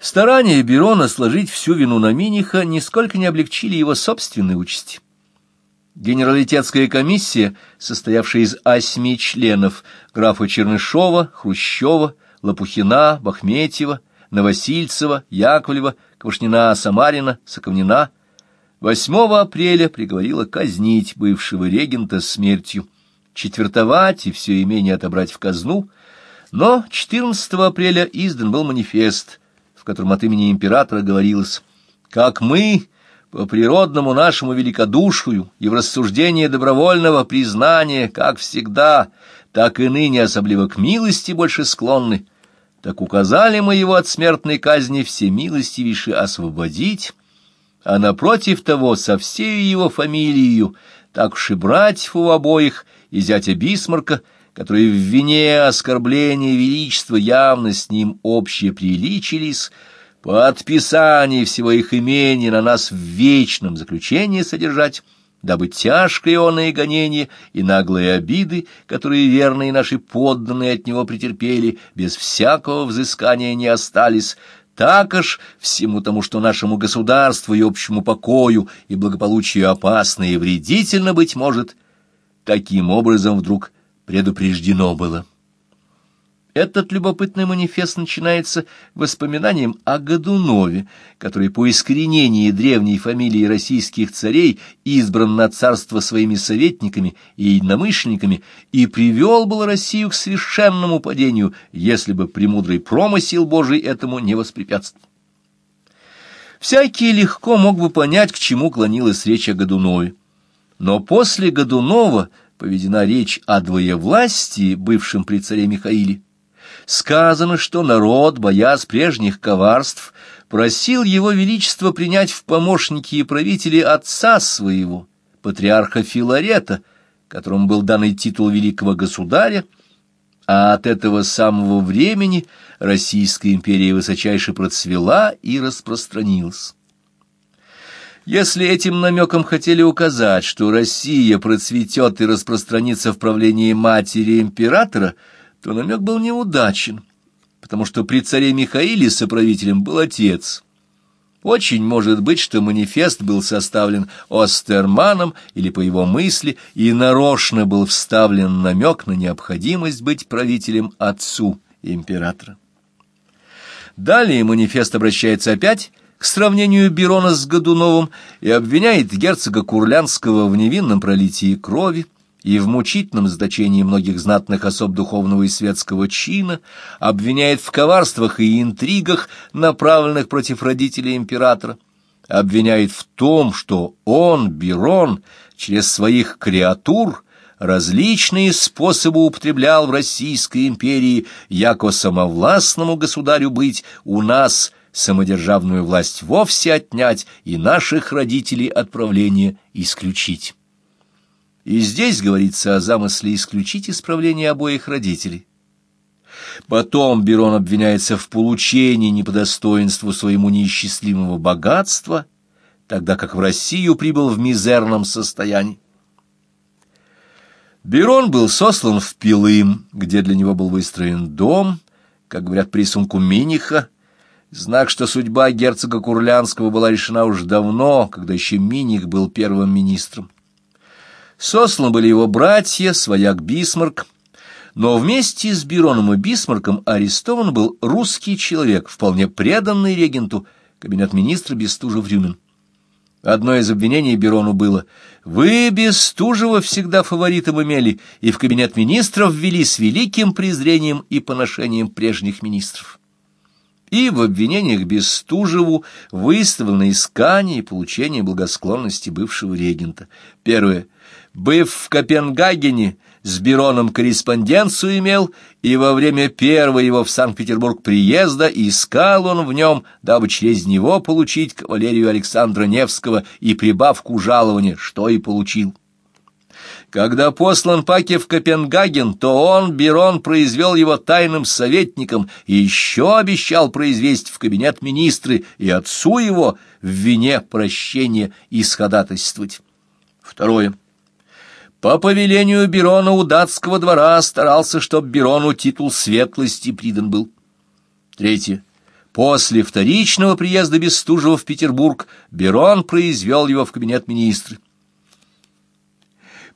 Старания Берона сложить всю вину на Миниха нисколько не облегчили его собственной участи. Генералитетская комиссия, состоявшая из восьми членов графа Чернышова, Хрущева, Лопухина, Бахметьева, Новосильцева, Яковлева, Квашнина, Самарина, Соковнина, 8 апреля приговорила казнить бывшего регента смертью, четвертовать и все имение отобрать в казну, но 14 апреля издан был манифест, котором от имени императора говорилось «Как мы...» по природному нашему великодушию и в рассуждении добровольного признания, как всегда, так и ныне особливо к милости больше склонны, так указали мы его от смертной казни всемилостивейше освободить, а напротив того со всей его фамилией, так уж и братьев у обоих, и зятя Бисмарка, которые в вине оскорбления величества явно с ним общее приличились, по отписании всего их имени на нас в вечном заключении содержать, дабы тяжкое оное гонение и наглые обиды, которые верные наши подданные от него претерпели, без всякого взыскания не остались, так аж всему тому, что нашему государству и общему покою и благополучию опасно и вредительно, быть может, таким образом вдруг предупреждено было. Этот любопытный манифест начинается воспоминанием о Годунове, который по искоренении древней фамилии российских царей избран на царство своими советниками и единомышленниками и привел был Россию к совершенному падению, если бы премудрый промысел Божий этому не воспрепятствовал. Всякий легко мог бы понять, к чему клонилась речь о Годунове. Но после Годунова поведена речь о двоевластии, бывшем при царе Михаиле, сказано, что народ, боясь прежних коварств, просил его величество принять в помощники и правители отца своего, патриарха Филарета, которому был данный титул великого государя, а от этого самого времени Российская империя высочайше процвела и распространилась. Если этим намеком хотели указать, что Россия процветет и распространится в правлении матери императора – то намек был неудачен, потому что при царе Михаиле соправителем был отец. Очень может быть, что манифест был составлен Остерманом или по его мысли, и нарочно был вставлен намек на необходимость быть правителем отцу императора. Далее манифест обращается опять к сравнению Берона с Годуновым и обвиняет герцога Курлянского в невинном пролитии крови, и в мучительном заточении многих знатных особ духовного и светского чина, обвиняет в коварствах и интригах, направленных против родителей императора, обвиняет в том, что он, Бирон, через своих креатур различные способы употреблял в Российской империи, яко самовластному государю быть, у нас самодержавную власть вовсе отнять и наших родителей отправления исключить. И здесь говорится о замысле исключить исправление обоих родителей. Потом Берон обвиняется в получении не своему неисчислимого богатства, тогда как в Россию прибыл в мизерном состоянии. Берон был сослан в Пилым, где для него был выстроен дом, как говорят по рисунку Миниха, знак, что судьба герцога Курлянского была решена уж давно, когда еще Миних был первым министром. Сосланы были его братья, свояк Бисмарк, но вместе с Бироном и Бисмарком арестован был русский человек, вполне преданный регенту, кабинет министра Бестужев-Рюмин. Одно из обвинений Бирону было «Вы Бестужева всегда фаворитом имели и в кабинет министров ввели с великим презрением и поношением прежних министров». И в обвинениях Бестужеву выставлено искание и получение благосклонности бывшего регента. Первое – Быв в Копенгагене, с Бироном корреспонденцию имел, и во время первого его в Санкт-Петербург приезда искал он в нем, дабы через него получить кавалерию Александра Невского и прибавку жалования, что и получил. Когда послан Паке в Копенгаген, то он, Бирон, произвел его тайным советником и еще обещал произвести в кабинет министры и отцу его в вине прощения исходатайствовать. Второе. По повелению Берона у датского двора старался, чтоб Берону титул светлости придан был. Третье. После вторичного приезда Бестужева в Петербург Берон произвел его в кабинет министра.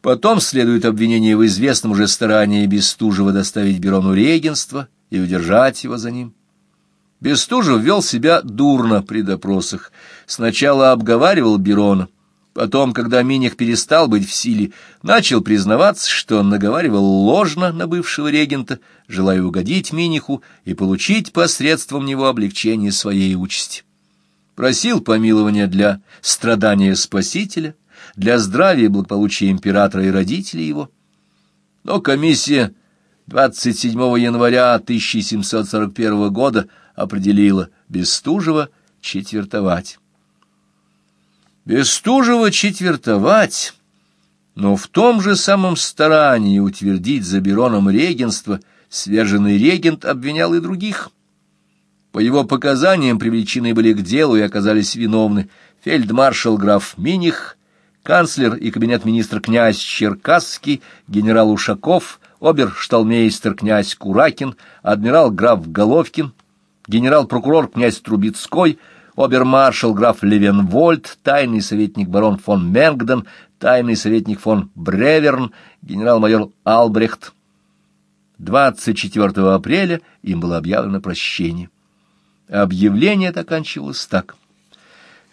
Потом следует обвинение в известном уже старании Бестужева доставить Берону регенство и удержать его за ним. Бестужев вел себя дурно при допросах. Сначала обговаривал Берона, потом, когда Миних перестал быть в силе, начал признаваться, что он наговаривал ложно на бывшего регента, желая угодить Миниху и получить посредством него облегчение своей участи. Просил помилования для страдания Спасителя, для здравия и благополучия императора и родителей его. Но комиссия 27 января 1741 года определила Бестужева четвертовать. Бестужева четвертовать, но в том же самом старании утвердить за Бероном регенство сверженный регент обвинял и других. По его показаниям привлечены были к делу и оказались виновны фельдмаршал граф Миних, канцлер и кабинет министра князь Черкасский, генерал Ушаков, обершталмейстер князь Куракин, адмирал граф Головкин, генерал-прокурор князь Трубецкой, обермаршал граф Левенвольд, тайный советник барон фон Мергден, тайный советник фон Бреверн, генерал-майор Албрехт. 24 апреля им было объявлено прощение. Объявление оканчивалось так.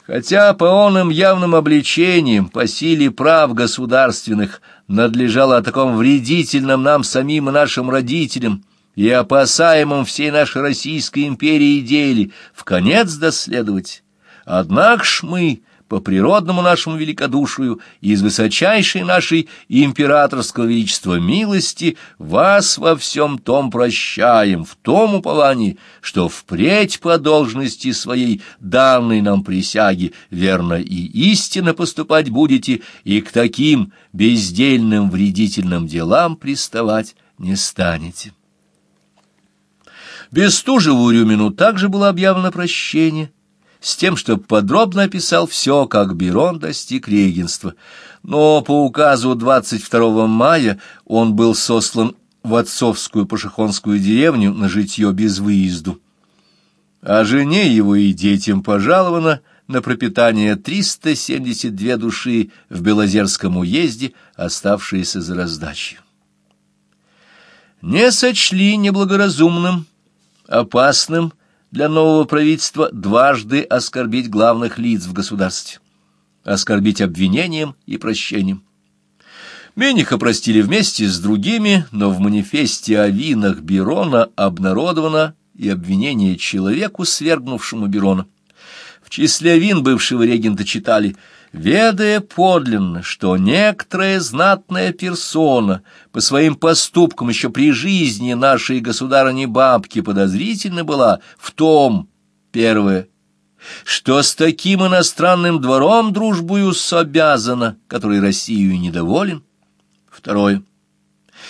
Хотя по онным явным обличениям, по силе прав государственных, надлежало о таком вредительном нам самим и нашим родителям, и опасаемом всей нашей Российской империи деле в конец доследовать. Однако ж мы, по природному нашему великодушию и из высочайшей нашей императорского величества милости, вас во всем том прощаем, в том уповании, что впредь по должности своей данной нам присяги верно и истинно поступать будете, и к таким бездельным вредительным делам приставать не станете. Бестужеву Рюмину также было объявлено прощение, с тем, чтобы подробно описал все, как Берон достиг регенства. Но по указу 22 мая он был сослан в отцовскую пашихонскую деревню на житье без выезду. А жене его и детям пожаловано на пропитание 372 души в Белозерском уезде, оставшиеся за раздачей. Не сочли неблагоразумным опасным для нового правительства дважды оскорбить главных лиц в государстве, оскорбить обвинением и прощением. Мениха простили вместе с другими, но в манифесте о винах Берона обнародовано и обвинение человеку, свергнувшему Берона. В числе вин бывшего регента читали – ведая подлинно, что некоторая знатная персона по своим поступкам еще при жизни нашей государыни-бабки подозрительно была в том, первое, что с таким иностранным двором дружбою обязана, который Россию недоволен, второе,